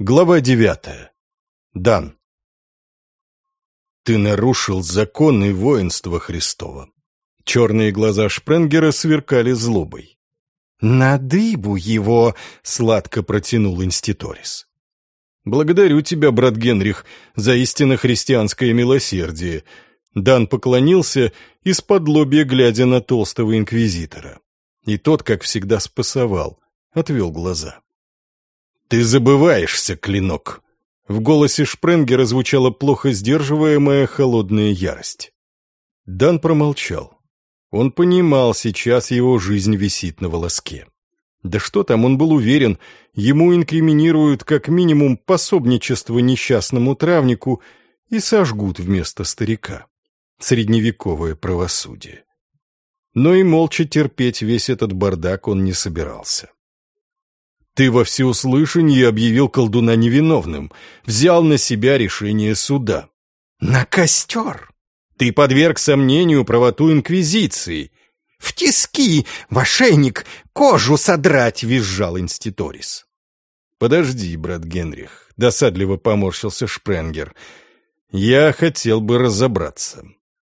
Глава девятая. Дан. Ты нарушил законы воинства Христова. Черные глаза Шпренгера сверкали злобой. «На дыбу его!» — сладко протянул инститорис. «Благодарю тебя, брат Генрих, за истинно христианское милосердие». Дан поклонился, из-под лобья глядя на толстого инквизитора. И тот, как всегда, спасовал, отвел глаза. «Ты забываешься, клинок!» В голосе Шпренгера звучала плохо сдерживаемая холодная ярость. Дан промолчал. Он понимал, сейчас его жизнь висит на волоске. Да что там, он был уверен, ему инкриминируют как минимум пособничество несчастному травнику и сожгут вместо старика. Средневековое правосудие. Но и молча терпеть весь этот бардак он не собирался. Ты во всеуслышание объявил колдуна невиновным, взял на себя решение суда. На костер! Ты подверг сомнению правоту Инквизиции. В тиски, в ошейник, кожу содрать, визжал инститорис. Подожди, брат Генрих, досадливо поморщился Шпренгер. Я хотел бы разобраться.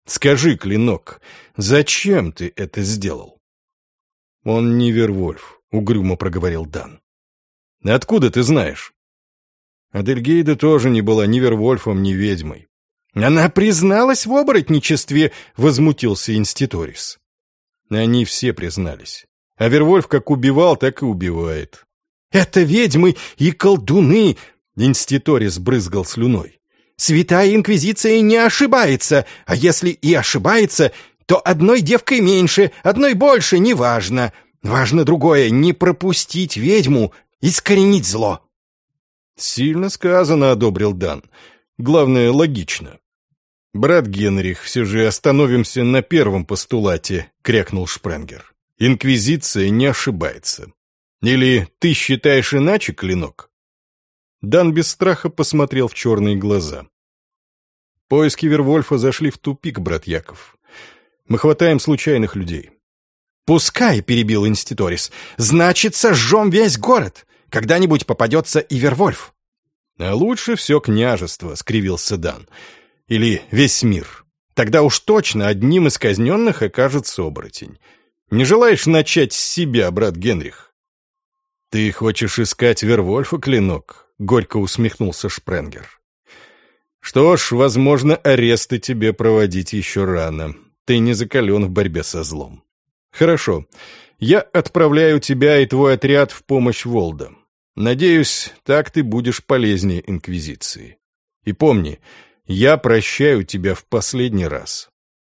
Скажи, Клинок, зачем ты это сделал? Он не Вервольф, угрюмо проговорил Дан. Откуда ты знаешь? Адельгейда тоже не была ни Вервольфом, ни ведьмой. Она призналась в оборотничестве, возмутился инститорис. Они все признались. А Вервольф как убивал, так и убивает. Это ведьмы и колдуны, инститорис брызгал слюной. Святая Инквизиция не ошибается, а если и ошибается, то одной девкой меньше, одной больше, неважно. Важно другое — не пропустить ведьму, искоренить зло. Сильно сказано, одобрил Дан. Главное, логично. Брат Генрих, все же остановимся на первом постулате, крякнул Шпренгер. Инквизиция не ошибается. Или ты считаешь иначе, Клинок? Дан без страха посмотрел в черные глаза. Поиски Вервольфа зашли в тупик, брат Яков. Мы хватаем случайных людей. «Пускай», — перебил инститорис, — «значит, сожжем весь город. Когда-нибудь попадется и Вервольф. А лучше все княжество, — скривился Дан. Или весь мир. Тогда уж точно одним из казненных окажется оборотень. Не желаешь начать с себя, брат Генрих? Ты хочешь искать Вервольфа, Клинок? Горько усмехнулся Шпренгер. Что ж, возможно, аресты тебе проводить еще рано. Ты не закален в борьбе со злом. Хорошо. Я отправляю тебя и твой отряд в помощь Волдам. Надеюсь, так ты будешь полезнее Инквизиции. И помни, я прощаю тебя в последний раз.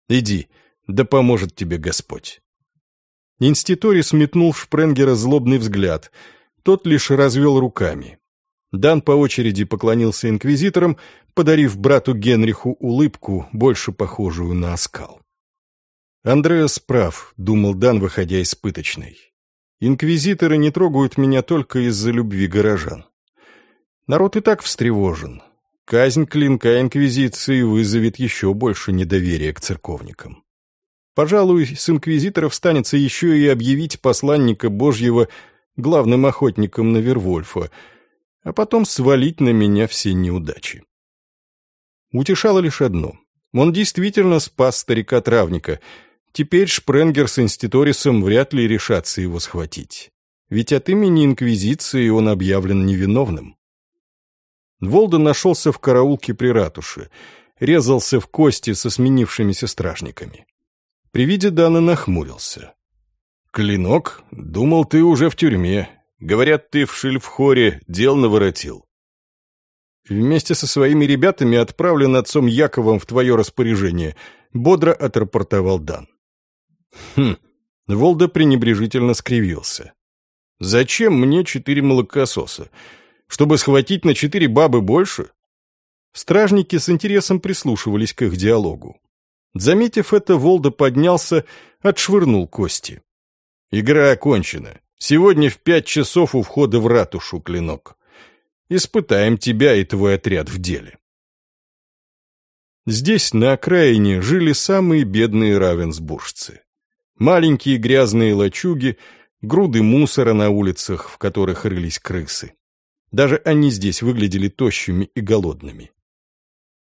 Иди, да поможет тебе Господь». Инститори сметнул в Шпренгера злобный взгляд. Тот лишь развел руками. Дан по очереди поклонился инквизиторам, подарив брату Генриху улыбку, больше похожую на оскал. «Андреас прав», — думал Дан, выходя из пыточной. Инквизиторы не трогают меня только из-за любви горожан. Народ и так встревожен. Казнь клинка Инквизиции вызовет еще больше недоверия к церковникам. Пожалуй, с инквизиторов станется еще и объявить посланника Божьего главным охотником на Вервольфа, а потом свалить на меня все неудачи. Утешало лишь одно. Он действительно спас старика-травника — Теперь Шпренгер с Инститорисом вряд ли решатся его схватить. Ведь от имени Инквизиции он объявлен невиновным. Волда нашелся в караулке при ратуше, резался в кости со сменившимися стражниками. При виде Дана нахмурился. «Клинок? Думал, ты уже в тюрьме. Говорят, ты в Шильфхоре дел наворотил. Вместе со своими ребятами отправлен отцом Яковом в твое распоряжение», — бодро отрапортовал Дан. Хм, Волда пренебрежительно скривился. Зачем мне четыре молокососа? Чтобы схватить на четыре бабы больше? Стражники с интересом прислушивались к их диалогу. Заметив это, Волда поднялся, отшвырнул кости. «Игра окончена. Сегодня в пять часов у входа в ратушу, Клинок. Испытаем тебя и твой отряд в деле». Здесь, на окраине, жили самые бедные равенсбуржцы. Маленькие грязные лачуги, груды мусора на улицах, в которых рылись крысы. Даже они здесь выглядели тощими и голодными.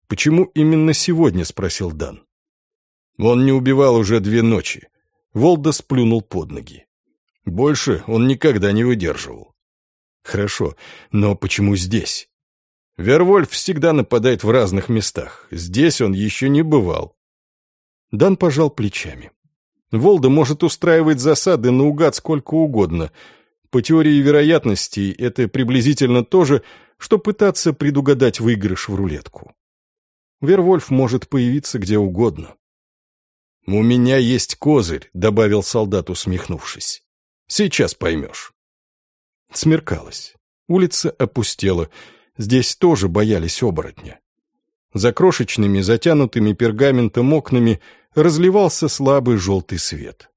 «Почему именно сегодня?» — спросил Дан. Он не убивал уже две ночи. Волда сплюнул под ноги. Больше он никогда не выдерживал. Хорошо, но почему здесь? Вервольф всегда нападает в разных местах. Здесь он еще не бывал. Дан пожал плечами. Волда может устраивать засады наугад сколько угодно. По теории вероятностей это приблизительно то же, что пытаться предугадать выигрыш в рулетку. Вервольф может появиться где угодно. «У меня есть козырь», — добавил солдат, усмехнувшись. «Сейчас поймешь». Смеркалось. Улица опустела. Здесь тоже боялись оборотня. За крошечными, затянутыми пергаментом окнами разливался слабый желтый свет.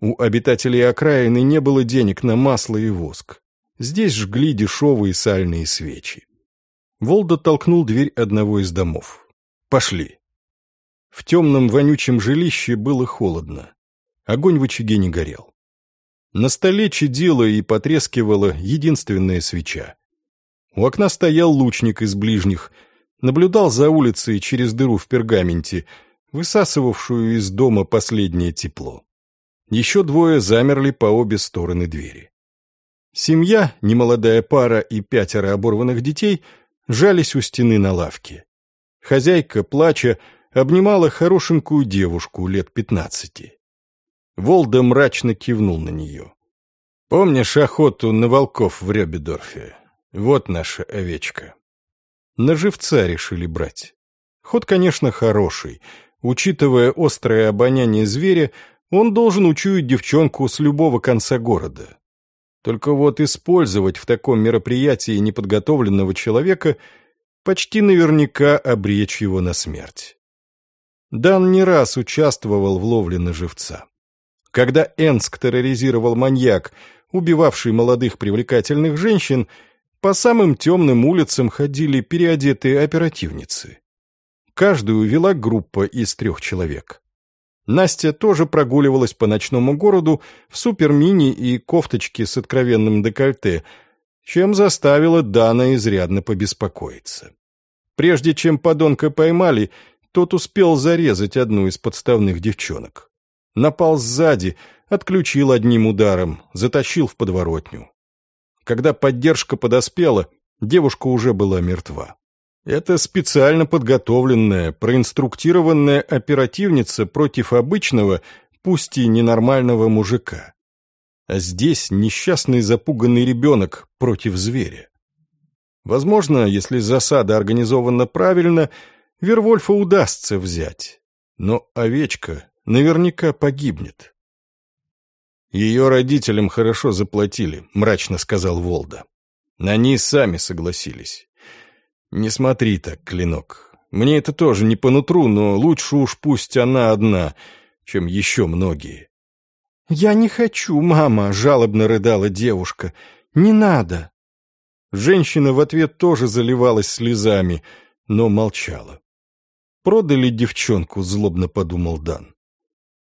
У обитателей окраины не было денег на масло и воск. Здесь жгли дешевые сальные свечи. Волда толкнул дверь одного из домов. «Пошли». В темном вонючем жилище было холодно. Огонь в очаге не горел. На столе чадила и потрескивала единственная свеча. У окна стоял лучник из ближних, наблюдал за улицей через дыру в пергаменте, высасывавшую из дома последнее тепло. Еще двое замерли по обе стороны двери. Семья, немолодая пара и пятеро оборванных детей, жались у стены на лавке. Хозяйка, плача, обнимала хорошенькую девушку лет пятнадцати. Волда мрачно кивнул на нее. «Помнишь охоту на волков в Ребедорфе? Вот наша овечка». На живца решили брать. Ход, конечно, хороший. Учитывая острое обоняние зверя, он должен учуять девчонку с любого конца города. Только вот использовать в таком мероприятии неподготовленного человека почти наверняка обречь его на смерть. Дан не раз участвовал в ловле на живца. Когда Энск терроризировал маньяк, убивавший молодых привлекательных женщин, по самым темным улицам ходили переодетые оперативницы. Каждую вела группа из трех человек. Настя тоже прогуливалась по ночному городу в супермини и кофточке с откровенным декольте, чем заставила Дана изрядно побеспокоиться. Прежде чем подонка поймали, тот успел зарезать одну из подставных девчонок. Напал сзади, отключил одним ударом, затащил в подворотню. Когда поддержка подоспела, девушка уже была мертва. Это специально подготовленная, проинструктированная оперативница против обычного, пусть и ненормального мужика. А здесь несчастный запуганный ребенок против зверя. Возможно, если засада организована правильно, Вервольфа удастся взять, но овечка наверняка погибнет. Ее родителям хорошо заплатили, мрачно сказал Волда. Они сами согласились. Не смотри так, Клинок. Мне это тоже не по нутру, но лучше уж пусть она одна, чем еще многие. «Я не хочу, мама», — жалобно рыдала девушка. «Не надо». Женщина в ответ тоже заливалась слезами, но молчала. Продали девчонку, злобно подумал Дан.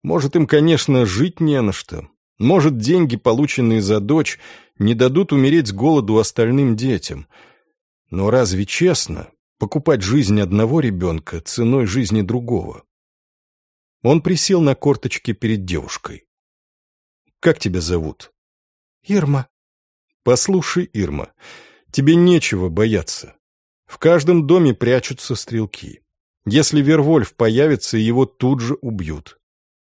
Может, им, конечно, жить не на что. Может, деньги, полученные за дочь, не дадут умереть с голоду остальным детям. Но разве честно покупать жизнь одного ребенка ценой жизни другого? Он присел на корточки перед девушкой. «Как тебя зовут?» «Ирма». «Послушай, Ирма, тебе нечего бояться. В каждом доме прячутся стрелки. Если Вервольф появится, его тут же убьют.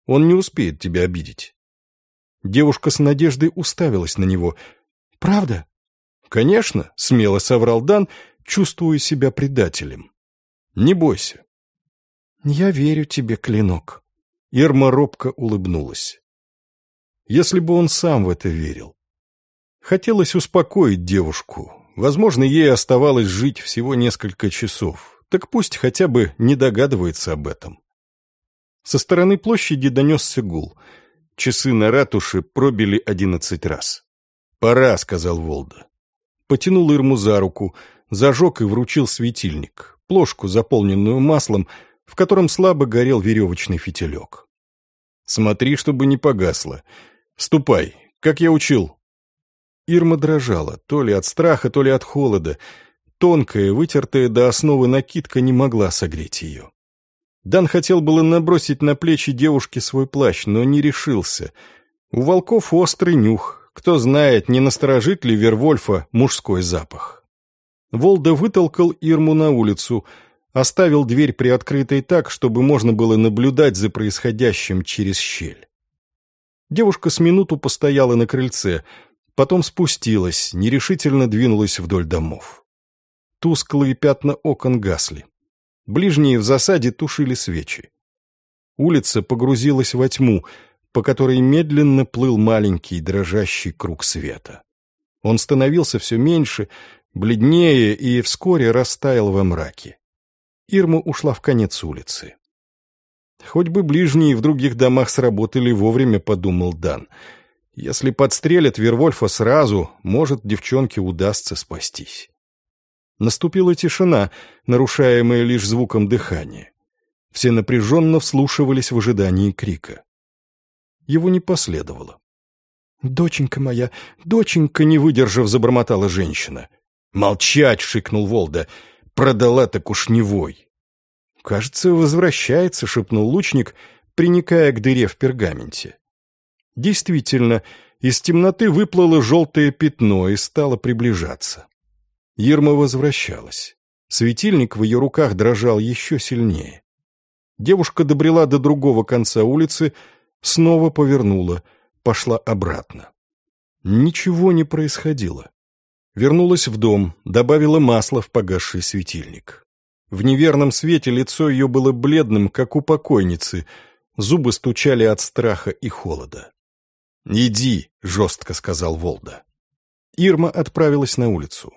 Он не успеет тебя обидеть. Девушка с надеждой уставилась на него. «Правда?» «Конечно», — смело соврал Дан, чувствуя себя предателем. «Не бойся». «Я верю тебе, Клинок». Ирма робко улыбнулась. Если бы он сам в это верил. Хотелось успокоить девушку. Возможно, ей оставалось жить всего несколько часов так пусть хотя бы не догадывается об этом. Со стороны площади донесся гул. Часы на ратуше пробили одиннадцать раз. «Пора», — сказал Волда. Потянул Ирму за руку, зажег и вручил светильник, плошку, заполненную маслом, в котором слабо горел веревочный фитилек. «Смотри, чтобы не погасло. Ступай, как я учил». Ирма дрожала, то ли от страха, то ли от холода. Тонкая, вытертая до основы накидка не могла согреть ее. Дан хотел было набросить на плечи девушки свой плащ, но не решился. У волков острый нюх. Кто знает, не насторожит ли Вервольфа мужской запах. Волда вытолкал Ирму на улицу, оставил дверь приоткрытой так, чтобы можно было наблюдать за происходящим через щель. Девушка с минуту постояла на крыльце, потом спустилась, нерешительно двинулась вдоль домов. Тусклые пятна окон гасли. Ближние в засаде тушили свечи. Улица погрузилась во тьму, по которой медленно плыл маленький дрожащий круг света. Он становился все меньше, бледнее и вскоре растаял во мраке. Ирма ушла в конец улицы. Хоть бы ближние в других домах сработали вовремя, подумал Дан. Если подстрелят Вервольфа сразу, может, девчонке удастся спастись. Наступила тишина, нарушаемая лишь звуком дыхания. Все напряженно вслушивались в ожидании крика. Его не последовало. «Доченька моя, доченька!» — не выдержав, забормотала женщина. «Молчать!» — шикнул Волда. «Продала так уж не вой!» «Кажется, возвращается», — шепнул лучник, приникая к дыре в пергаменте. Действительно, из темноты выплыло желтое пятно и стало приближаться. Ерма возвращалась. Светильник в ее руках дрожал еще сильнее. Девушка добрела до другого конца улицы, снова повернула, пошла обратно. Ничего не происходило. Вернулась в дом, добавила масла в погасший светильник. В неверном свете лицо ее было бледным, как у покойницы, зубы стучали от страха и холода. «Иди», — жестко сказал Волда. Ирма отправилась на улицу.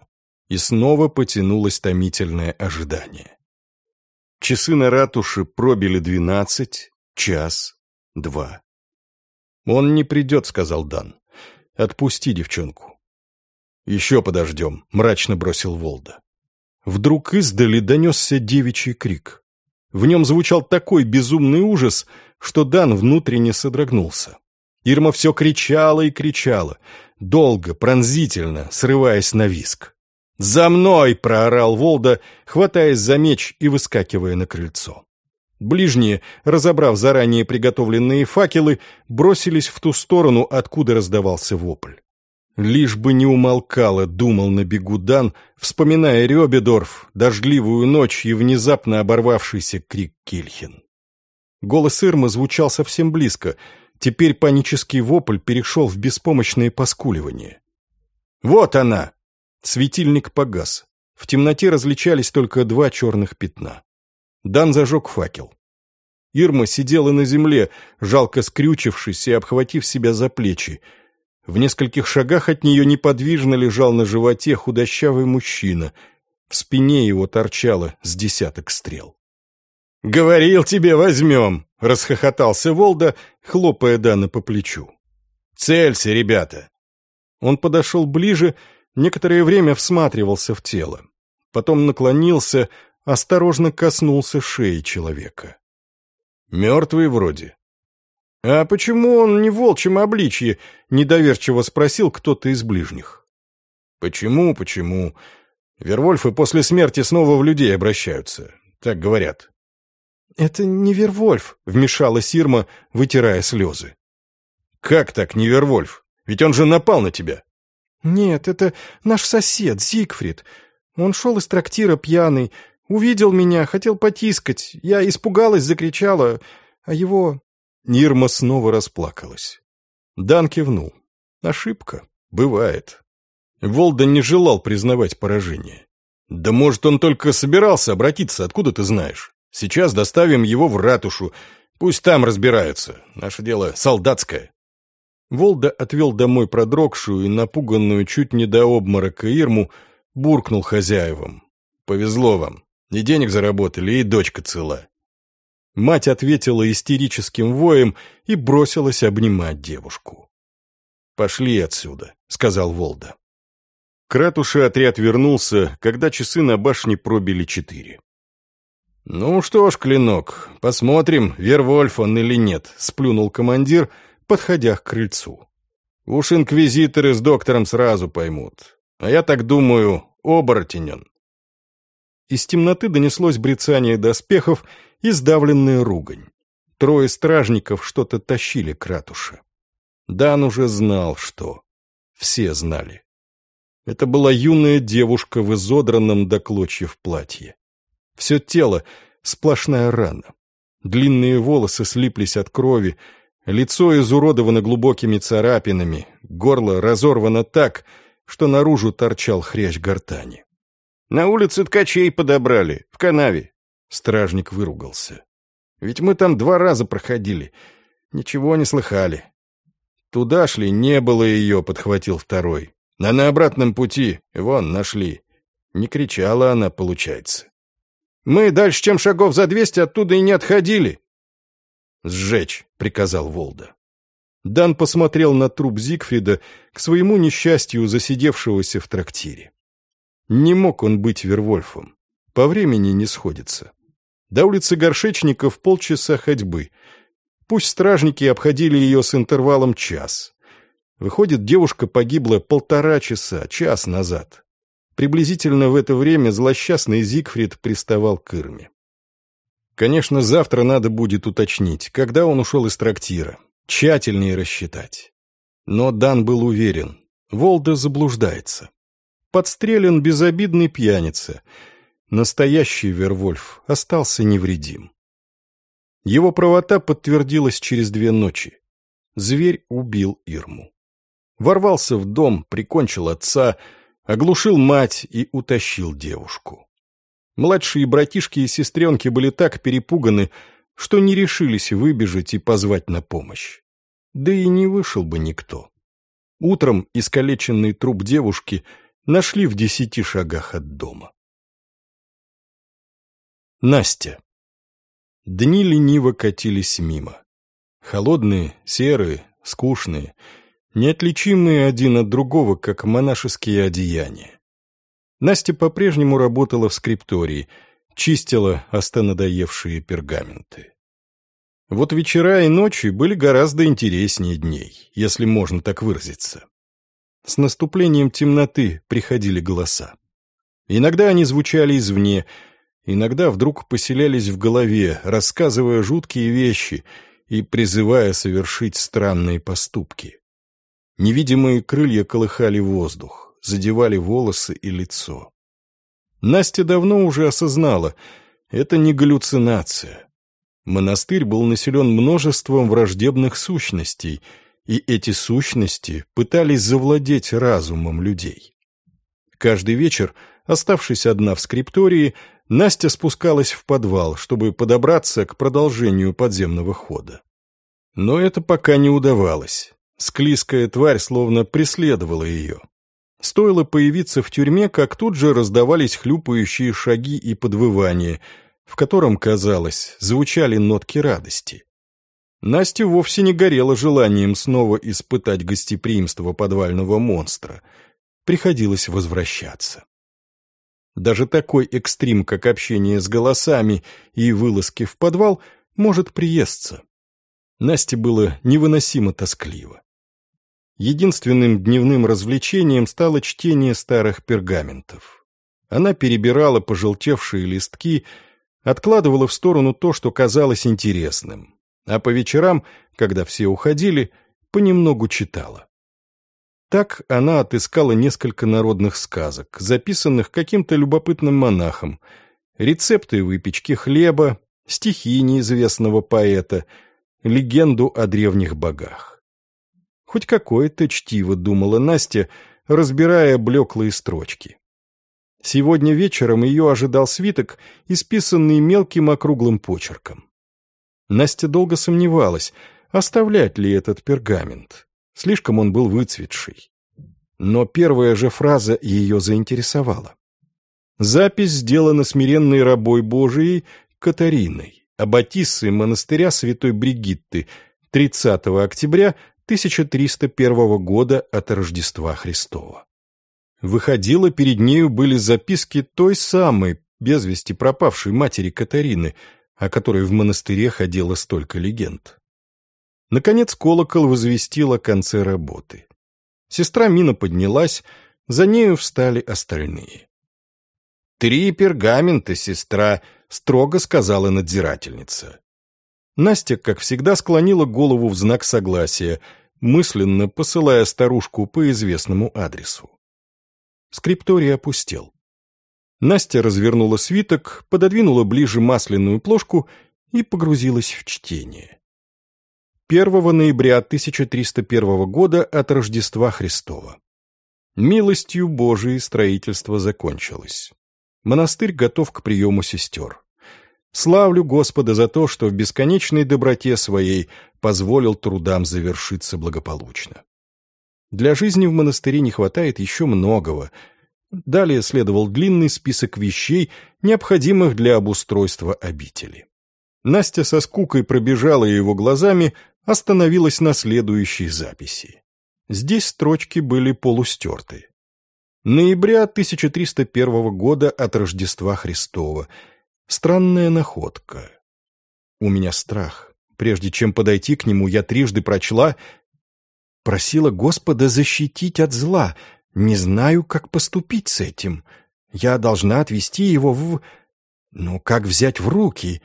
И снова потянулось томительное ожидание. Часы на ратуше пробили двенадцать, час, два. «Он не придет», — сказал Дан. «Отпусти девчонку». «Еще подождем», — мрачно бросил Волда. Вдруг издали донесся девичий крик. В нем звучал такой безумный ужас, что Дан внутренне содрогнулся. Ирма все кричала и кричала, долго, пронзительно, срываясь на виск. «За мной!» — проорал Волда, хватаясь за меч и выскакивая на крыльцо. Ближние, разобрав заранее приготовленные факелы, бросились в ту сторону, откуда раздавался вопль. Лишь бы не умолкало, думал на бегу Дан, вспоминая Рёбедорф, дождливую ночь и внезапно оборвавшийся крик Кильхин. Голос Ирмы звучал совсем близко, теперь панический вопль перешел в беспомощное поскуливание. «Вот она!» Светильник погас. В темноте различались только два черных пятна. Дан зажег факел. Ирма сидела на земле, жалко скрючившись и обхватив себя за плечи, в нескольких шагах от нее неподвижно лежал на животе худощавый мужчина. В спине его торчало с десяток стрел. «Говорил тебе, возьмем!» — расхохотался Волда, хлопая Дана по плечу. «Целься, ребята!» Он подошел ближе, некоторое время всматривался в тело. Потом наклонился, осторожно коснулся шеи человека. «Мертвый вроде», «А почему он не в волчьем обличье?» — недоверчиво спросил кто-то из ближних. «Почему, почему? Вервольфы после смерти снова в людей обращаются, так говорят». «Это не Вервольф», — вмешалась Ирма, вытирая слезы. «Как так не Вервольф? Ведь он же напал на тебя». «Нет, это наш сосед, Зигфрид. Он шел из трактира пьяный, увидел меня, хотел потискать. Я испугалась, закричала, а его Нирма снова расплакалась. Дан кивнул. Ошибка. Бывает. Волда не желал признавать поражение. «Да может, он только собирался обратиться, откуда ты знаешь? Сейчас доставим его в ратушу, пусть там разбираются. Наше дело солдатское». Волда отвел домой продрогшую и напуганную чуть не до обморока Ирму, буркнул хозяевам. «Повезло вам. И денег заработали, и дочка цела. Мать ответила истерическим воем и бросилась обнимать девушку. «Пошли отсюда», — сказал Волда. К отряд вернулся, когда часы на башне пробили четыре. «Ну что ж, Клинок, посмотрим, Вервольф он или нет», — сплюнул командир, подходя к крыльцу. Уж инквизиторы с доктором сразу поймут. А я так думаю, оборотень он. Из темноты донеслось брецание доспехов и сдавленная ругань. Трое стражников что-то тащили к ратуше. Дан уже знал, что. Все знали. Это была юная девушка в изодранном до клочьев платье. Все тело — сплошная рана. Длинные волосы слиплись от крови, лицо изуродовано глубокими царапинами, горло разорвано так, что наружу торчал хрящ гортани. «На улице ткачей подобрали, в канаве», — стражник выругался. «Ведь мы там два раза проходили, ничего не слыхали». «Туда шли, не было ее», — подхватил второй. «А на обратном пути, вон, нашли». Не кричала она, получается. Мы дальше, чем шагов за двести, оттуда и не отходили. «Сжечь», — приказал Волда. Дан посмотрел на труп Зигфрида, к своему несчастью засидевшегося в трактире. Не мог он быть Вервольфом. По времени не сходится. До улицы Горшечников полчаса ходьбы. Пусть стражники обходили ее с интервалом час. Выходит, девушка погибла полтора часа, час назад. Приблизительно в это время злосчастный Зигфрид приставал к Ирме. Конечно, завтра надо будет уточнить, когда он ушел из трактира, тщательнее рассчитать. Но Дан был уверен, Волда заблуждается. Подстрелен безобидный пьяница. Настоящий Вервольф остался невредим. Его правота подтвердилась через две ночи. Зверь убил Ирму. Ворвался в дом, прикончил отца, оглушил мать и утащил девушку. Младшие братишки и сестренки были так перепуганы, что не решились выбежать и позвать на помощь. Да и не вышел бы никто. Утром искалеченный труп девушки нашли в десяти шагах от дома. Настя. Дни лениво катились мимо. Холодные, серые, скучные — неотличимые один от другого, как монашеские одеяния. Настя по-прежнему работала в скриптории, чистила остонадоевшие пергаменты. Вот вечера и ночи были гораздо интереснее дней, если можно так выразиться. С наступлением темноты приходили голоса. Иногда они звучали извне, иногда вдруг поселялись в голове, рассказывая жуткие вещи и призывая совершить странные поступки. Невидимые крылья колыхали воздух, задевали волосы и лицо. Настя давно уже осознала, это не галлюцинация. Монастырь был населен множеством враждебных сущностей, и эти сущности пытались завладеть разумом людей. Каждый вечер, оставшись одна в скриптории, Настя спускалась в подвал, чтобы подобраться к продолжению подземного хода. Но это пока не удавалось. Склизкая тварь словно преследовала ее. Стоило появиться в тюрьме, как тут же раздавались хлюпающие шаги и подвывания, в котором, казалось, звучали нотки радости. Настя вовсе не горела желанием снова испытать гостеприимство подвального монстра. Приходилось возвращаться. Даже такой экстрим, как общение с голосами и вылазки в подвал, может приесться. Насте было невыносимо тоскливо. Единственным дневным развлечением стало чтение старых пергаментов. Она перебирала пожелтевшие листки, откладывала в сторону то, что казалось интересным, а по вечерам, когда все уходили, понемногу читала. Так она отыскала несколько народных сказок, записанных каким-то любопытным монахом, рецепты выпечки хлеба, стихи неизвестного поэта, легенду о древних богах. Хоть какое-то чтиво, думала Настя, разбирая блеклые строчки. Сегодня вечером ее ожидал свиток, исписанный мелким округлым почерком. Настя долго сомневалась, оставлять ли этот пергамент. Слишком он был выцветший. Но первая же фраза ее заинтересовала. Запись сделана смиренной рабой Божией Катариной, аббатиссой монастыря святой Бригитты, 30 октября 1301 года от Рождества Христова. Выходило, перед нею были записки той самой, без вести пропавшей матери Катарины, о которой в монастыре ходило столько легенд. Наконец колокол возвестил о конце работы. Сестра Мина поднялась, за нею встали остальные. «Три пергамента, сестра», — строго сказала надзирательница. Настя, как всегда, склонила голову в знак согласия, мысленно посылая старушку по известному адресу. Скрипторий опустел. Настя развернула свиток, пододвинула ближе масляную плошку и погрузилась в чтение. 1 ноября 1301 года от Рождества Христова. Милостью Божией строительство закончилось. Монастырь готов к приему сестер. Славлю Господа за то, что в бесконечной доброте своей позволил трудам завершиться благополучно. Для жизни в монастыре не хватает еще многого. Далее следовал длинный список вещей, необходимых для обустройства обители. Настя со скукой пробежала его глазами, остановилась на следующей записи. Здесь строчки были полустерты. Ноября 1301 года от Рождества Христова – Странная находка. У меня страх. Прежде чем подойти к нему, я трижды прочла «Просила Господа защитить от зла. Не знаю, как поступить с этим. Я должна отвести его в... Ну, как взять в руки?»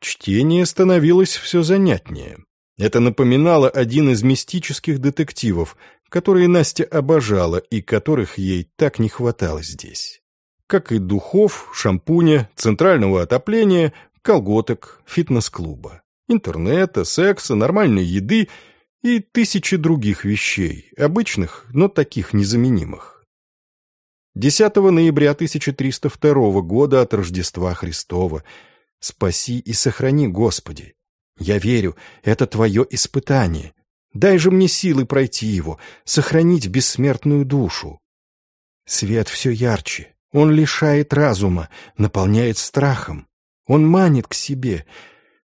Чтение становилось все занятнее. Это напоминало один из мистических детективов, которые Настя обожала и которых ей так не хватало здесь как и духов, шампуня, центрального отопления, колготок, фитнес-клуба, интернета, секса, нормальной еды и тысячи других вещей, обычных, но таких незаменимых. 10 ноября 1302 года от Рождества Христова. Спаси и сохрани, Господи. Я верю, это Твое испытание. Дай же мне силы пройти его, сохранить бессмертную душу. Свет все ярче, он лишает разума, наполняет страхом. Он манит к себе.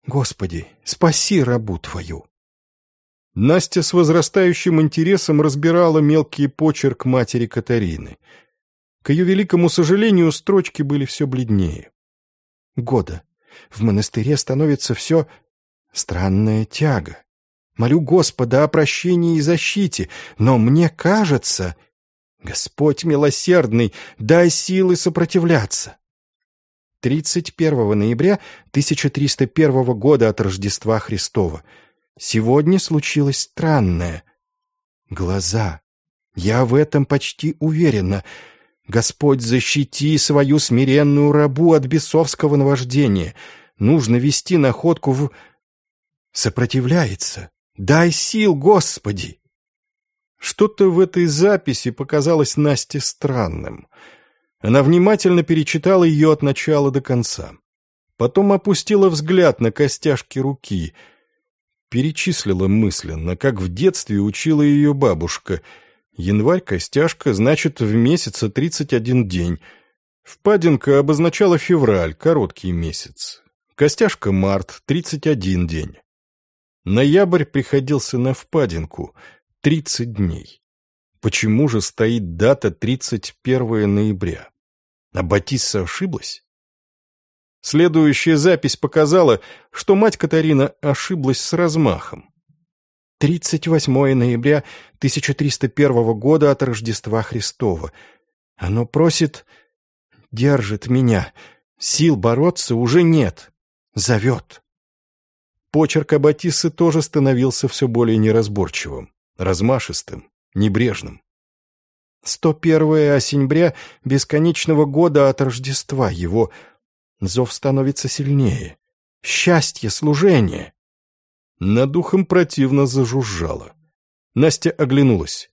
Господи, спаси рабу Твою. Настя с возрастающим интересом разбирала мелкий почерк матери Катарины. К ее великому сожалению, строчки были все бледнее. Года. В монастыре становится все странная тяга. Молю Господа о прощении и защите, но мне кажется, Господь милосердный, дай силы сопротивляться. 31 ноября 1301 года от Рождества Христова. Сегодня случилось странное. Глаза. Я в этом почти уверена. Господь, защити свою смиренную рабу от бесовского наваждения. Нужно вести находку в... Сопротивляется. Дай сил, Господи! Что-то в этой записи показалось Насте странным. Она внимательно перечитала ее от начала до конца. Потом опустила взгляд на костяшки руки. Перечислила мысленно, как в детстве учила ее бабушка. Январь костяшка, значит, в месяце 31 день. Впадинка обозначала февраль, короткий месяц. Костяшка март, 31 день. Ноябрь приходился на впадинку — Тридцать дней. Почему же стоит дата 31 ноября? А Батисса ошиблась? Следующая запись показала, что мать Катарина ошиблась с размахом. 38 ноября 1301 года от Рождества Христова. Оно просит, держит меня. Сил бороться уже нет. Зовет. Почерк Аббатиссы тоже становился все более неразборчивым размашистым, небрежным. 101 осеньбря бесконечного года от Рождества его зов становится сильнее. Счастье, служение. Над духом противно зажужжало. Настя оглянулась.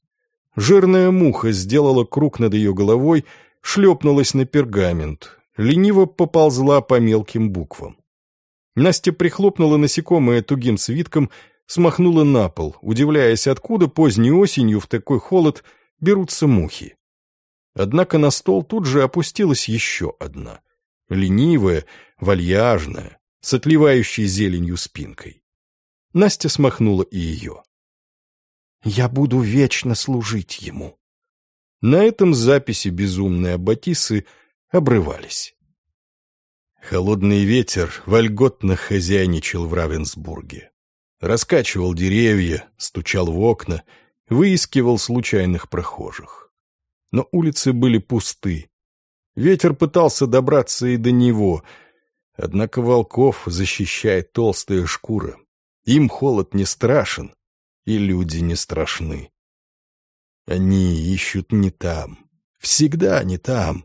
Жирная муха сделала круг над ее головой, шлепнулась на пергамент, лениво поползла по мелким буквам. Настя прихлопнула насекомое тугим свитком, смахнула на пол, удивляясь, откуда поздней осенью в такой холод берутся мухи. Однако на стол тут же опустилась еще одна, ленивая, вальяжная, с отливающей зеленью спинкой. Настя смахнула и ее. «Я буду вечно служить ему». На этом записи безумной Аббатисы обрывались. Холодный ветер вольготно хозяйничал в Равенсбурге раскачивал деревья, стучал в окна, выискивал случайных прохожих. Но улицы были пусты. Ветер пытался добраться и до него, однако волков защищает толстая шкура. Им холод не страшен, и люди не страшны. Они ищут не там, всегда не там.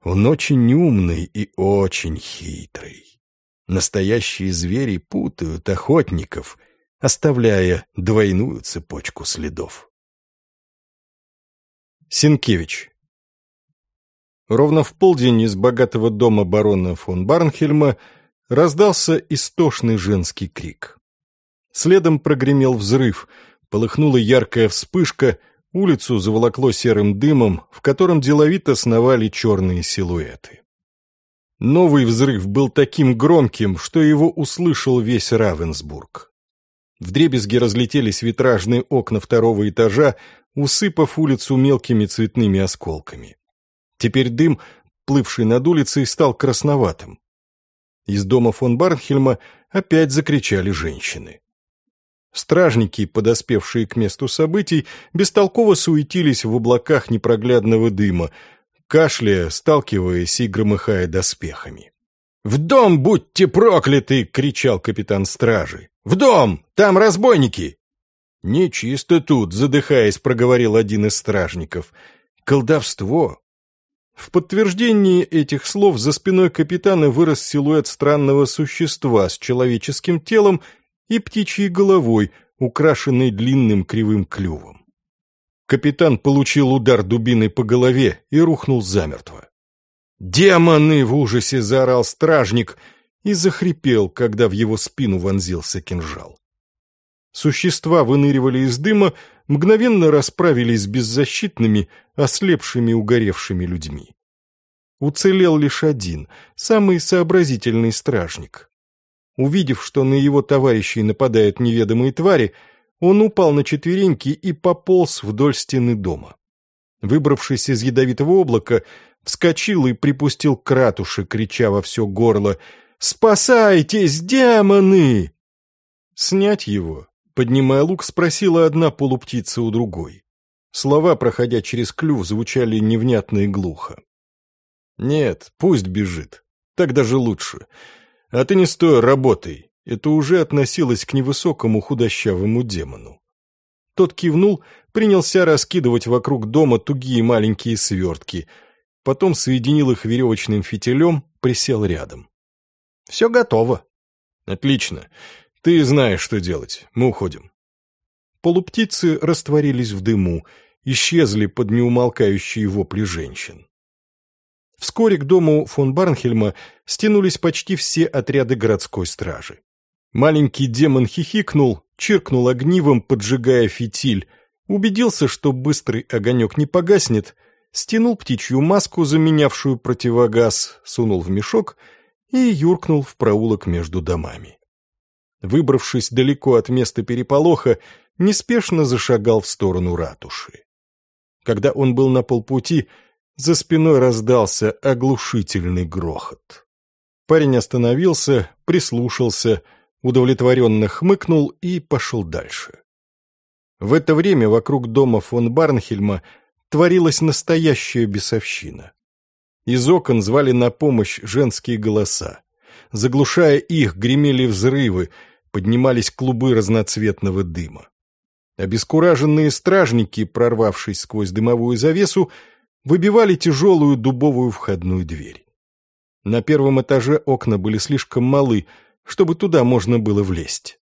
Он очень умный и очень хитрый. Настоящие звери путают охотников, оставляя двойную цепочку следов. Синкевич Ровно в полдень из богатого дома барона фон Барнхельма раздался истошный женский крик. Следом прогремел взрыв, полыхнула яркая вспышка, улицу заволокло серым дымом, в котором деловито сновали черные силуэты. Новый взрыв был таким громким, что его услышал весь Равенсбург. Вдребезги разлетелись витражные окна второго этажа, усыпав улицу мелкими цветными осколками. Теперь дым, плывший над улицей, стал красноватым. Из дома фон Барнхельма опять закричали женщины. Стражники, подоспевшие к месту событий, бестолково суетились в облаках непроглядного дыма, кашляя, сталкиваясь и громыхая доспехами. «В дом будьте прокляты!» — кричал капитан стражи. «В дом! Там разбойники!» «Нечисто тут», — задыхаясь, проговорил один из стражников. «Колдовство! В подтверждении этих слов за спиной капитана вырос силуэт странного существа с человеческим телом и птичьей головой, украшенной длинным кривым клювом. Капитан получил удар дубиной по голове и рухнул замертво. «Демоны!» — в ужасе заорал стражник и захрипел, когда в его спину вонзился кинжал. Существа выныривали из дыма, мгновенно расправились с беззащитными, ослепшими угоревшими людьми. Уцелел лишь один, самый сообразительный стражник. Увидев, что на его товарищей нападают неведомые твари, он упал на четвереньки и пополз вдоль стены дома. Выбравшись из ядовитого облака, вскочил и припустил к ратуше, крича во все горло «Спасайтесь, демоны!» Снять его Поднимая лук, спросила одна полуптица у другой. Слова, проходя через клюв, звучали невнятно и глухо. «Нет, пусть бежит. Так даже лучше. А ты не стой, работай». Это уже относилось к невысокому худощавому демону. Тот кивнул, принялся раскидывать вокруг дома тугие маленькие свертки, потом соединил их веревочным фитилем, присел рядом. «Все готово». «Отлично. Ты знаешь, что делать. Мы уходим. Полуптицы растворились в дыму, исчезли под неумолкающие вопли женщин. Вскоре к дому фон Барнхельма стянулись почти все отряды городской стражи. Маленький демон хихикнул, чиркнул огнивом, поджигая фитиль, убедился, что быстрый огонек не погаснет, стянул птичью маску, заменявшую противогаз, сунул в мешок и юркнул в проулок между домами выбравшись далеко от места переполоха, неспешно зашагал в сторону ратуши. Когда он был на полпути, за спиной раздался оглушительный грохот. Парень остановился, прислушался, удовлетворенно хмыкнул и пошел дальше. В это время вокруг дома фон Барнхельма творилась настоящая бесовщина. Из окон звали на помощь женские голоса. Заглушая их, гремели взрывы, поднимались клубы разноцветного дыма. Обескураженные стражники, прорвавшись сквозь дымовую завесу, выбивали тяжелую дубовую входную дверь. На первом этаже окна были слишком малы, чтобы туда можно было влезть.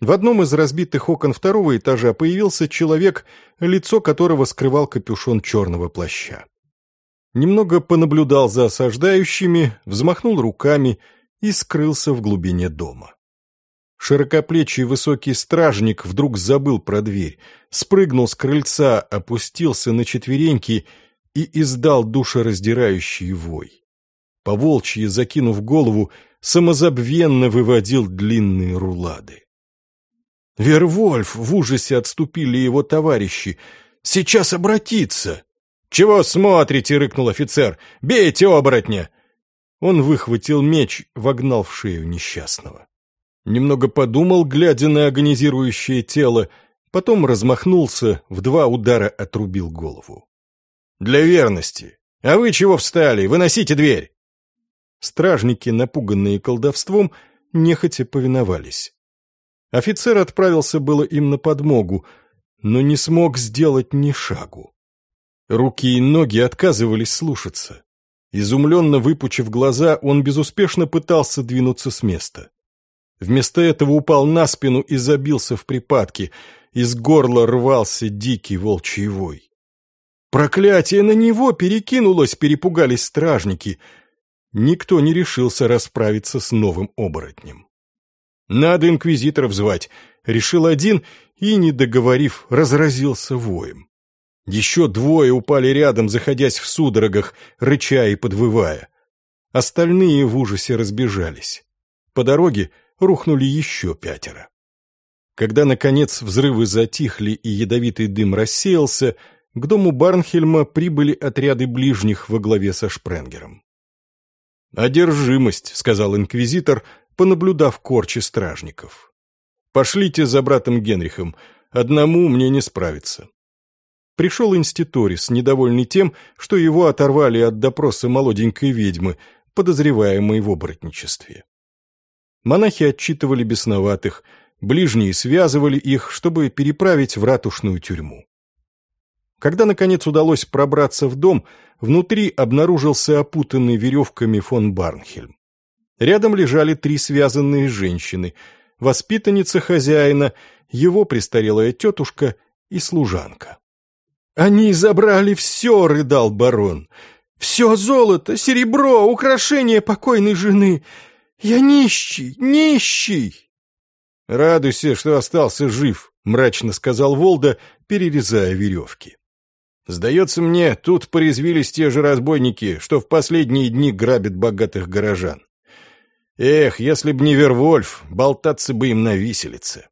В одном из разбитых окон второго этажа появился человек, лицо которого скрывал капюшон черного плаща. Немного понаблюдал за осаждающими, взмахнул руками и скрылся в глубине дома. Широкоплечий высокий стражник вдруг забыл про дверь, спрыгнул с крыльца, опустился на четвереньки и издал душераздирающий вой. Поволчьи, закинув голову, самозабвенно выводил длинные рулады. Вервольф в ужасе отступили его товарищи. «Сейчас обратиться!» «Чего смотрите?» — рыкнул офицер. «Бейте оборотня!» Он выхватил меч, вогнал в шею несчастного. Немного подумал, глядя на агонизирующее тело, Потом размахнулся, в два удара отрубил голову. «Для верности! А вы чего встали? Выносите дверь!» Стражники, напуганные колдовством, нехотя повиновались. Офицер отправился было им на подмогу, но не смог сделать ни шагу. Руки и ноги отказывались слушаться. Изумленно выпучив глаза, он безуспешно пытался двинуться с места. Вместо этого упал на спину и забился в припадке. Из горла рвался дикий волчий вой. Проклятие на него перекинулось, перепугались стражники. Никто не решился расправиться с новым оборотнем. «Надо инквизиторов звать», — решил один и, не договорив, разразился воем. Еще двое упали рядом, заходясь в судорогах, рыча и подвывая. Остальные в ужасе разбежались. По дороге рухнули еще пятеро. Когда, наконец, взрывы затихли и ядовитый дым рассеялся, к дому Барнхельма прибыли отряды ближних во главе со Шпренгером. «Одержимость», — сказал инквизитор, понаблюдав корчи стражников. «Пошлите за братом Генрихом, одному мне не справиться». Пришел инститорис, недовольный тем, что его оторвали от допроса молоденькой ведьмы, подозреваемой в оборотничестве. Монахи отчитывали бесноватых, ближние связывали их, чтобы переправить в ратушную тюрьму. Когда, наконец, удалось пробраться в дом, внутри обнаружился опутанный веревками фон Барнхельм. Рядом лежали три связанные женщины, воспитанница хозяина, его престарелая тетушка и служанка. «Они забрали все!» — рыдал барон. «Все золото, серебро, украшения покойной жены. Я нищий, нищий!» «Радуйся, что остался жив», — мрачно сказал Волда, перерезая веревки. «Сдается мне, тут порезвились те же разбойники, что в последние дни грабят богатых горожан. Эх, если б не Вервольф, болтаться бы им на виселице.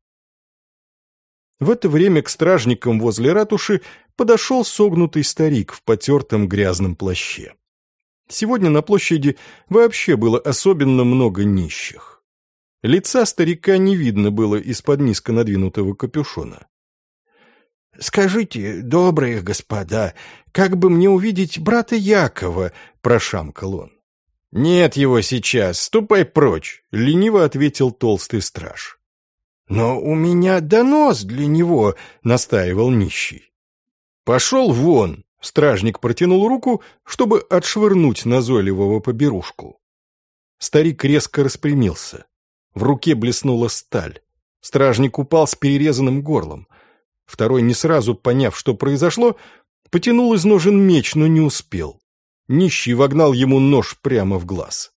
В это время к стражникам возле ратуши подошел согнутый старик в потертом грязном плаще. Сегодня на площади вообще было особенно много нищих. Лица старика не видно было из-под низко надвинутого капюшона. «Скажите, добрые господа, как бы мне увидеть брата Якова?» — прошамкал он. «Нет его сейчас, ступай прочь», — лениво ответил толстый страж. «Но у меня донос для него», — настаивал нищий. «Пошел вон!» — стражник протянул руку, чтобы отшвырнуть назойливого поберушку. Старик резко распрямился. В руке блеснула сталь. Стражник упал с перерезанным горлом. Второй, не сразу поняв, что произошло, потянул из ножен меч, но не успел. Нищий вогнал ему нож прямо в глаз.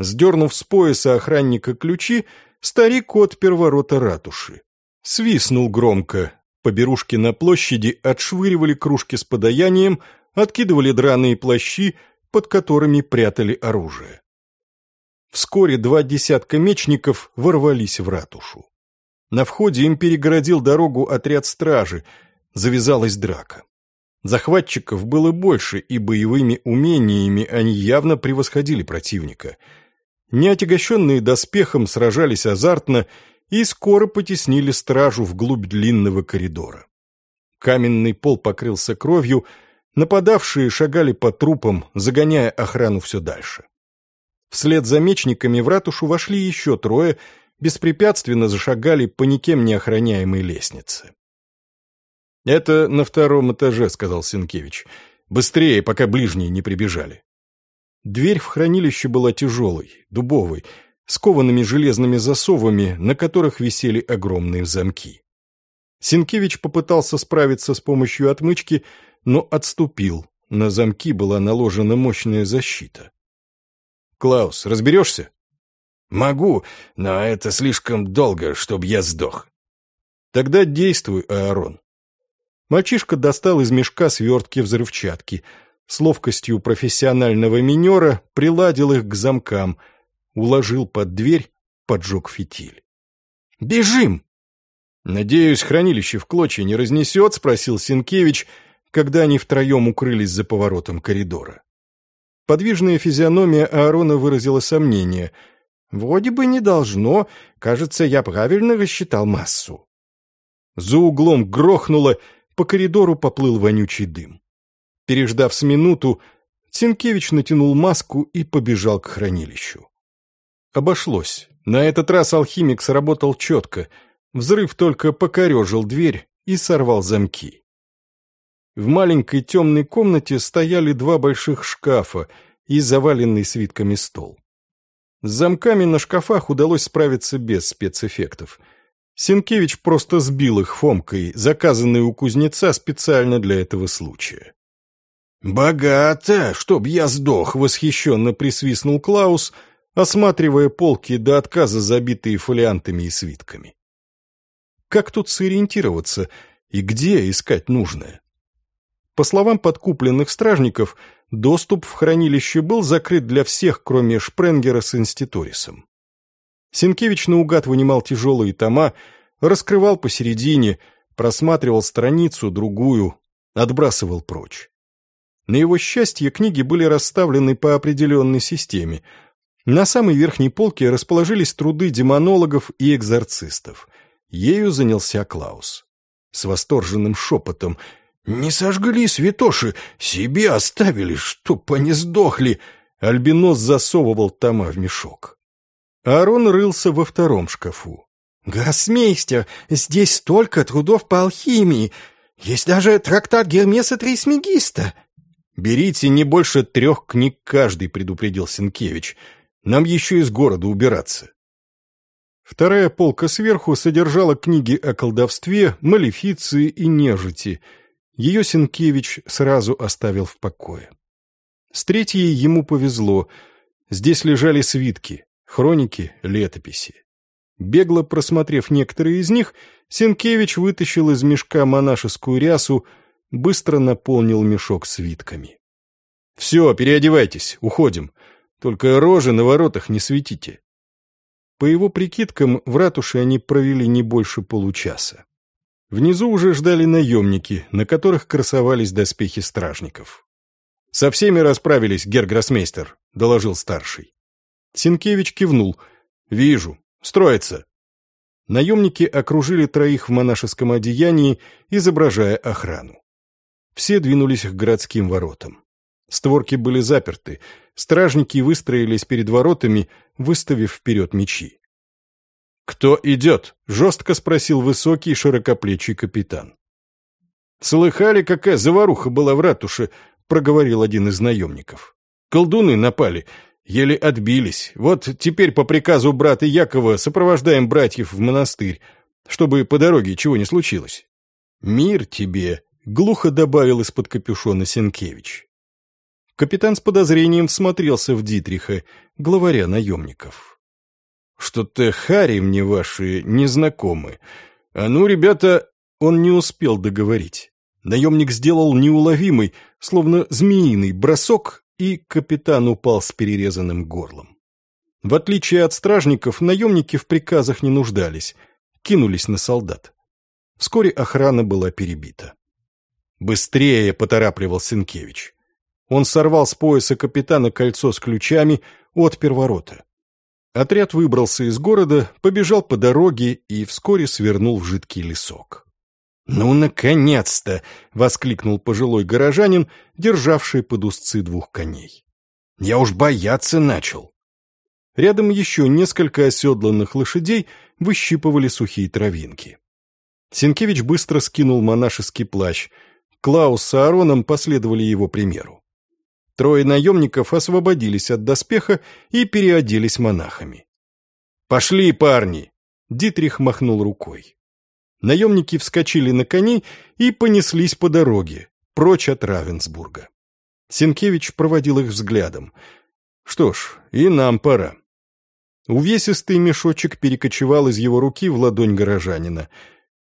Сдернув с пояса охранника ключи, старик отпер ворота ратуши. Свистнул громко. Поберушки на площади отшвыривали кружки с подаянием, откидывали драные плащи, под которыми прятали оружие. Вскоре два десятка мечников ворвались в ратушу. На входе им перегородил дорогу отряд стражи. Завязалась драка. Захватчиков было больше, и боевыми умениями они явно превосходили противника. Неотягощенные доспехом сражались азартно и скоро потеснили стражу вглубь длинного коридора. Каменный пол покрылся кровью, нападавшие шагали по трупам, загоняя охрану все дальше. Вслед за мечниками в ратушу вошли еще трое, беспрепятственно зашагали по никем не охраняемой лестнице. «Это на втором этаже», — сказал Сенкевич. «Быстрее, пока ближние не прибежали». Дверь в хранилище была тяжелой, дубовой, с коваными железными засовами, на которых висели огромные замки. Сенкевич попытался справиться с помощью отмычки, но отступил. На замки была наложена мощная защита. «Клаус, разберешься?» «Могу, но это слишком долго, чтобы я сдох». «Тогда действуй, Аарон. Мальчишка достал из мешка свертки взрывчатки. С ловкостью профессионального минера приладил их к замкам, уложил под дверь, поджег фитиль. «Бежим!» «Надеюсь, хранилище в клочья не разнесет?» — спросил Сенкевич, когда они втроем укрылись за поворотом коридора. Подвижная физиономия Аарона выразила сомнение. «Вроде бы не должно. Кажется, я правильно рассчитал массу». За углом грохнуло, по коридору поплыл вонючий дым. Переждав с минуту, Цинкевич натянул маску и побежал к хранилищу. Обошлось. На этот раз алхимик сработал четко. Взрыв только покорежил дверь и сорвал замки. В маленькой темной комнате стояли два больших шкафа и заваленный свитками стол. С замками на шкафах удалось справиться без спецэффектов. Сенкевич просто сбил их фомкой, заказанной у кузнеца специально для этого случая. «Богато, чтоб я сдох!» — восхищенно присвистнул Клаус, осматривая полки до отказа, забитые фолиантами и свитками. Как тут сориентироваться и где искать нужное? По словам подкупленных стражников, доступ в хранилище был закрыт для всех, кроме Шпренгера с инститорисом. Сенкевич наугад вынимал тяжелые тома, раскрывал посередине, просматривал страницу, другую, отбрасывал прочь. На его счастье книги были расставлены по определенной системе. На самой верхней полке расположились труды демонологов и экзорцистов. Ею занялся Клаус. С восторженным шепотом «Не сожгли, святоши, себе оставили, чтоб они сдохли!» Альбинос засовывал тома в мешок. Аарон рылся во втором шкафу. «Гроссмейстер, здесь столько трудов по алхимии! Есть даже трактат Гермеса Трисмегиста!» «Берите не больше трех книг каждый», — предупредил Сенкевич. «Нам еще из города убираться». Вторая полка сверху содержала книги о колдовстве, малефиции и нежити. Ее Сенкевич сразу оставил в покое. С третьей ему повезло. Здесь лежали свитки, хроники, летописи. Бегло просмотрев некоторые из них, Сенкевич вытащил из мешка монашескую рясу, быстро наполнил мешок свитками. «Все, переодевайтесь, уходим. Только рожи на воротах не светите». По его прикидкам, в ратуше они провели не больше получаса. Внизу уже ждали наемники, на которых красовались доспехи стражников. «Со всеми расправились, гергроссмейстер», — доложил старший. Синкевич кивнул. «Вижу. Строится». Наемники окружили троих в монашеском одеянии, изображая охрану. Все двинулись к городским воротам. Створки были заперты, стражники выстроились перед воротами, выставив вперед мечи. «Кто идет?» — жестко спросил высокий широкоплечий капитан. «Слыхали, какая заваруха была в ратуше?» — проговорил один из наемников. «Колдуны напали, еле отбились. Вот теперь по приказу брата Якова сопровождаем братьев в монастырь, чтобы по дороге чего не случилось». «Мир тебе!» — глухо добавил из-под капюшона Сенкевич. Капитан с подозрением смотрелся в Дитриха, главаря наемников. «Что-то Хари мне ваши незнакомы. А ну, ребята...» Он не успел договорить. Наемник сделал неуловимый, словно змеиный бросок, и капитан упал с перерезанным горлом. В отличие от стражников, наемники в приказах не нуждались, кинулись на солдат. Вскоре охрана была перебита. «Быстрее!» — поторапливал Сенкевич. Он сорвал с пояса капитана кольцо с ключами, отпер ворота. Отряд выбрался из города, побежал по дороге и вскоре свернул в жидкий лесок. «Ну, наконец-то!» — воскликнул пожилой горожанин, державший под узцы двух коней. «Я уж бояться начал!» Рядом еще несколько оседланных лошадей выщипывали сухие травинки. Сенкевич быстро скинул монашеский плащ — Клаус с Аароном последовали его примеру. Трое наемников освободились от доспеха и переоделись монахами. «Пошли, парни!» Дитрих махнул рукой. Наемники вскочили на коней и понеслись по дороге, прочь от Равенсбурга. Сенкевич проводил их взглядом. «Что ж, и нам пора». Увесистый мешочек перекочевал из его руки в ладонь горожанина.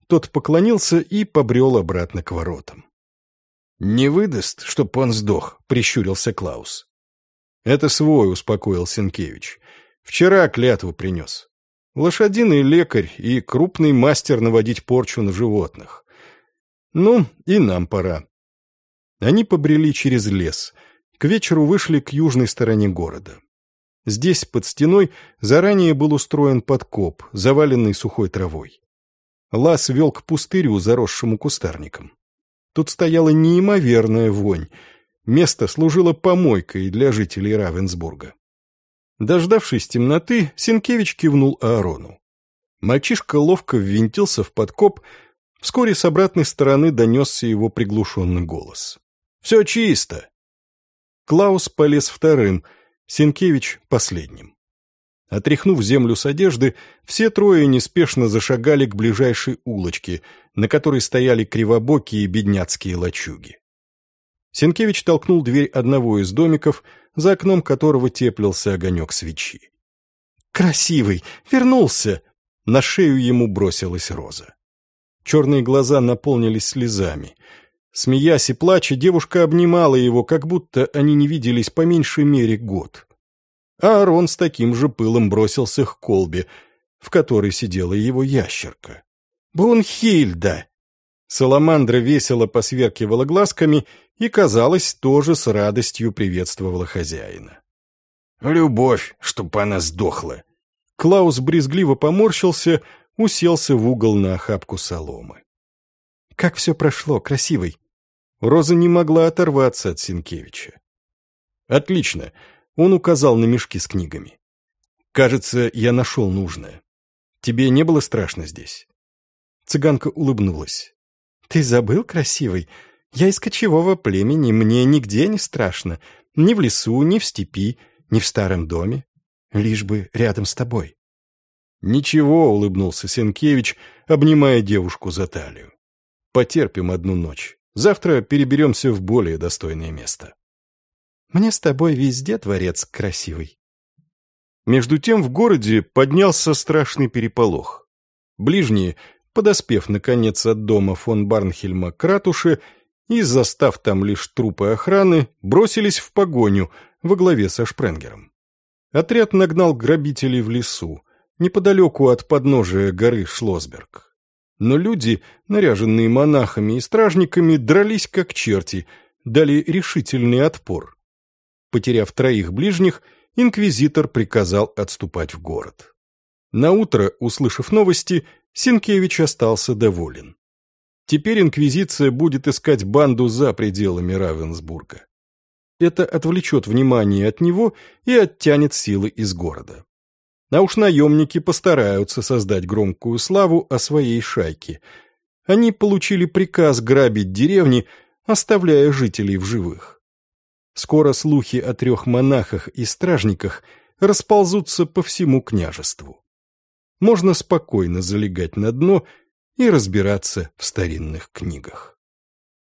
Тот поклонился и побрел обратно к воротам. «Не выдаст, чтоб он сдох», — прищурился Клаус. «Это свой», — успокоил Сенкевич. «Вчера клятву принес. Лошадиный лекарь и крупный мастер наводить порчу на животных. Ну, и нам пора». Они побрели через лес. К вечеру вышли к южной стороне города. Здесь, под стеной, заранее был устроен подкоп, заваленный сухой травой. Лас вел к пустырю, заросшему кустарником. Тут стояла неимоверная вонь. Место служило помойкой для жителей Равенсбурга. Дождавшись темноты, Сенкевич кивнул Аарону. Мальчишка ловко ввинтился в подкоп, вскоре с обратной стороны донесся его приглушенный голос. «Все чисто!» Клаус полез вторым, Сенкевич — последним. Отряхнув землю с одежды, все трое неспешно зашагали к ближайшей улочке, на которой стояли кривобокие бедняцкие лачуги. Сенкевич толкнул дверь одного из домиков, за окном которого теплился огонек свечи. «Красивый! Вернулся!» На шею ему бросилась роза. Черные глаза наполнились слезами. Смеясь и плача, девушка обнимала его, как будто они не виделись по меньшей мере год а Арон с таким же пылом бросился к колбе, в которой сидела его ящерка. «Брунхильда!» Саламандра весело посверкивала глазками и, казалось, тоже с радостью приветствовала хозяина. «Любовь, чтоб она сдохла!» Клаус брезгливо поморщился, уселся в угол на охапку соломы. «Как все прошло, красивый!» Роза не могла оторваться от Синкевича. «Отлично. Он указал на мешки с книгами. «Кажется, я нашел нужное. Тебе не было страшно здесь?» Цыганка улыбнулась. «Ты забыл, красивый? Я из кочевого племени, мне нигде не страшно. Ни в лесу, ни в степи, ни в старом доме. Лишь бы рядом с тобой». «Ничего», — улыбнулся Сенкевич, обнимая девушку за талию. «Потерпим одну ночь. Завтра переберемся в более достойное место». Мне с тобой везде творец красивый. Между тем в городе поднялся страшный переполох. Ближние, подоспев, наконец, от дома фон Барнхельма к ратуше и, застав там лишь трупы охраны, бросились в погоню во главе со Шпренгером. Отряд нагнал грабителей в лесу, неподалеку от подножия горы Шлосберг. Но люди, наряженные монахами и стражниками, дрались как черти, дали решительный отпор. Потеряв троих ближних, инквизитор приказал отступать в город. Наутро, услышав новости, Синкевич остался доволен. Теперь инквизиция будет искать банду за пределами Равенсбурга. Это отвлечет внимание от него и оттянет силы из города. А уж наемники постараются создать громкую славу о своей шайке. Они получили приказ грабить деревни, оставляя жителей в живых. Скоро слухи о трех монахах и стражниках расползутся по всему княжеству. Можно спокойно залегать на дно и разбираться в старинных книгах.